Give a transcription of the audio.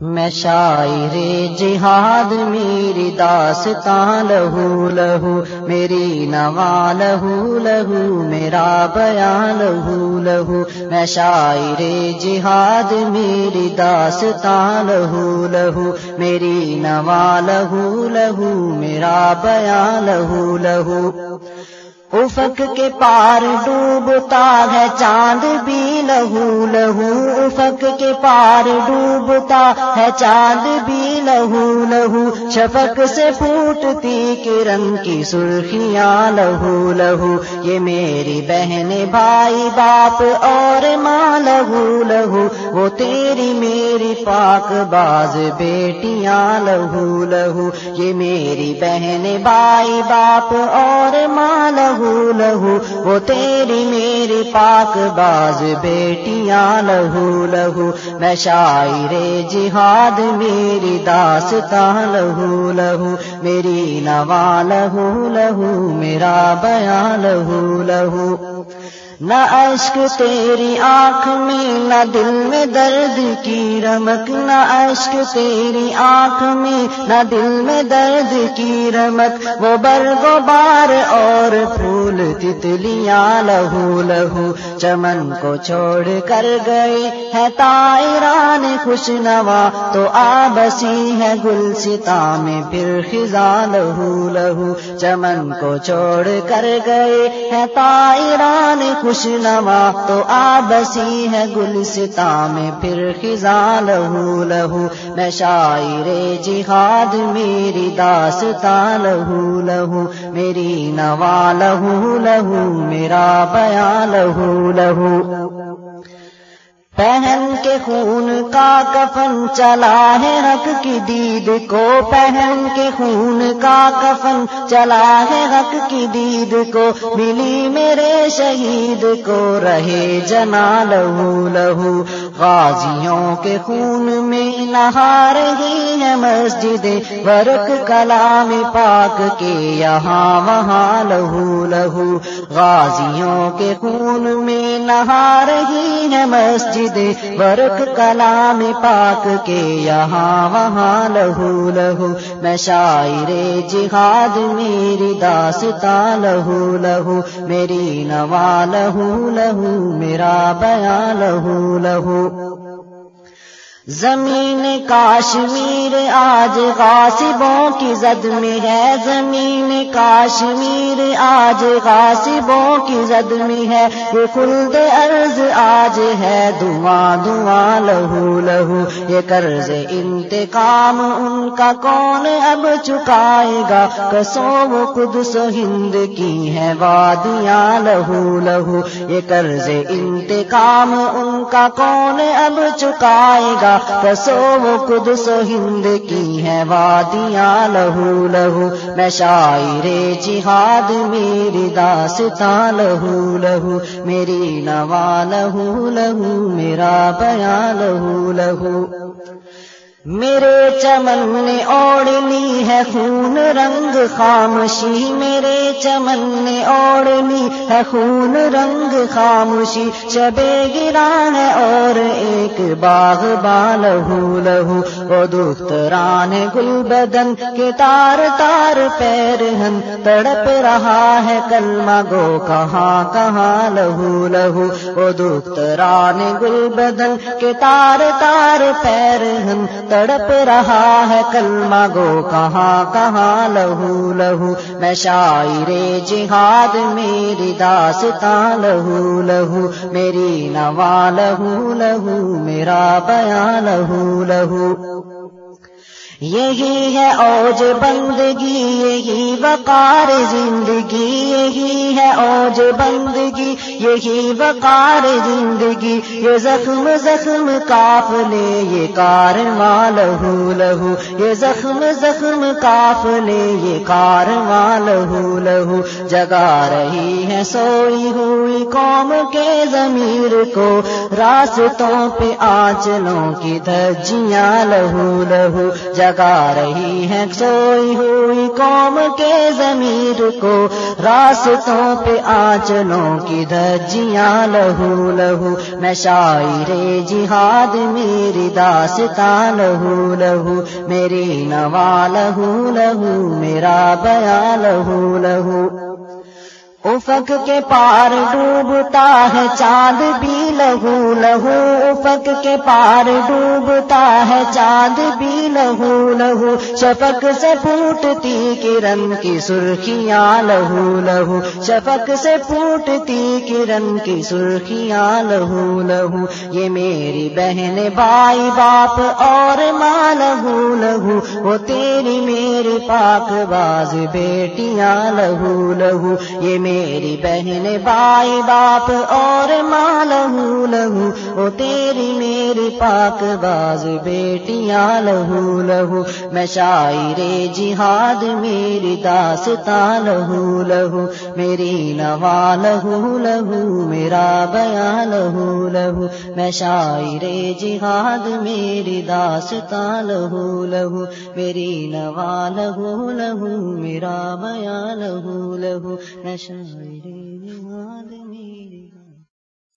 میں شاعر جہاد، میری داستان، لہو لہو، میری نوا لہو لہو، میرا بیان، لہو لہو۔ میں شاعر جہاد، میری داستان، لہو لہو، میری نوا لہو لہو، میرا بیان، لہو لہو۔ افق کے پار ڈوبتا ہے چاند بھی لہو لہو، افق کے پار ڈوبتا ہے چاند بھی لہو لہو۔ شفق سے پھوٹتی کرن کی سرخیاں لہو لہو۔ یہ میری بہن بھائی باپ اور ماں لہو لہو۔ وہ تیری میری پاک باز بیٹیاں لہو لہو۔ یہ میری بہن بھائی باپ اور ماں لہو لہو لہو، وہ تیری میری پاک باز بیٹیاں، لہو لہو۔ میں شاعر جہاد، میری داستان، لہو لہو۔ میری نوا لہو لہو۔ میرا بیان لہو لہو۔ نہ اشک تیری آنکھ میں، نہ دل میں درد کی رمک نہ اشک تیری آنکھ میں، نہ دل میں درد کی رمک وہ برگ و بار اور پھول تتلیاں لہو لہو، چمن کو چھوڑ کر گئے ہے تائران خوش نوا تو آ بسی ہے گل ستا میں پھر خزاں لہو لہو، چمن کو چھوڑ کر گئے ہے تائران خوش نوا تو آ بسی ہے گل ستا میں پھر خزاں لہو لہو۔ میں شاعر جہاد، میری داستا لہو لہو۔ میری نوا لہو لہو میرا بیان لہو لہو پہن کے خون کا کفن چلا ہے حق کی دید کو۔ پہن کے خون کا کفن چلا ہے حق کی دید کو۔ ملی میرے شہید کو، رہے جنا لہو لہو غازیوں کے خون میں نہا رہی ہے مسجد ورک کلام پاک کے یہاں وہاں لہو لہو غازیوں کے خون میں نہا رہی ہے مسجد ورک کلام پاک کے یہاں وہاں لہو لہو میں شاعر جہاد میری داستا لہو لہو میری نوا لہو لہو میرا بیان لہو لہو زمین کاشمیر آج غاصبوں کی زد میں ہے۔ زمین کاشمیر آج غاصبوں کی زد میں ہے۔ یہ خلد عرض آج ہے۔ دعا دعا لہو لہو۔ یہ قرض انتقام ان کا کون اب چکائے گا؟ کسو وہ خود سو ہند کی ہے وادیاں۔ لہو لہو۔ یہ قرض انتقام ان کا کون اب چکائے گا؟ کسو وہ خود سو ہند کی ہے وادیاں لہو لہو میں شاعر جہاد میری داستان لہو لہو میری نوا لہو لہو میرا بیان لہو لہو میرے چمن نے اوڑ لی ہے خون رنگ خاموشی، میرے چمن نے اوڑ لی ہے خون رنگ خاموشی۔ شبے گرا ہے اور ایک باغ بال لہو وہ دخت ران گل بدن کے تار تار پیر ہن۔ تڑپ رہا ہے کلمہ گو، کہاں کہاں لہو لہو وہ دخت ران گل بدن کے تار تار پیر ہن۔ تڑپ رہا ہے کلمہ گو، کہاں کہاں، لہو لہو۔ میں شاعر جہاد، میری داستا لہو لہو۔ میری نوا لہو لہو۔ میرا بیان لہو لہو۔ یہی ہے اوج بندگی، یہی وقار زندگی، یہی ہے اوج بندگی، یہی وقار زندگی۔ یہ زخم زخم کاف لے، یہ کار لہو لہو۔ یہ زخم زخم کاف لے، یہ کار لہو لہو۔ جگا رہی ہے سوئی ہوئی قوم کے ضمیر کو۔ راستوں پہ آنچلوں کی دھجیاں، لہو لہو۔ جگا رہی ہے سوئی ہوئی قوم کے ضمیر کو۔ راستوں پہ آنچلوں کی دھجیاں لہو لہو۔ میں شاعر جہاد، میری داستان لہو لہو۔ میری نوا لہو لہو، میرا بیا لہو لہو۔ افق کے پار ڈوبتا ہے چاند بھی۔ لہو لہو افق کے پار ڈوبتا ہے چاند بھی لہو لہو شفق سے پھوٹتی کرن کی سرخیاں لہو لہو شفق سے پھوٹتی کرن کی سرخیاں لہو لہو یہ میری بہن بھائی باپ اور ماں لہو لہو وہ تیری میری پاک باز بیٹیاں لہو لہو یہ میری بہن بھائی باپ اور ماں لہو لہو او تیری میری پاک باز بیٹیاں، لہو لہو، میں شاعر جہاد، میری داستان لہو لہو، میری نوا لہو لہو، میرا بیان لہو لہو، میں شاعر جہاد، میری داستان لہو لہو، میری نوا لہو لہو، میرا بیان لہو لہو، میں شاعر جہاد میری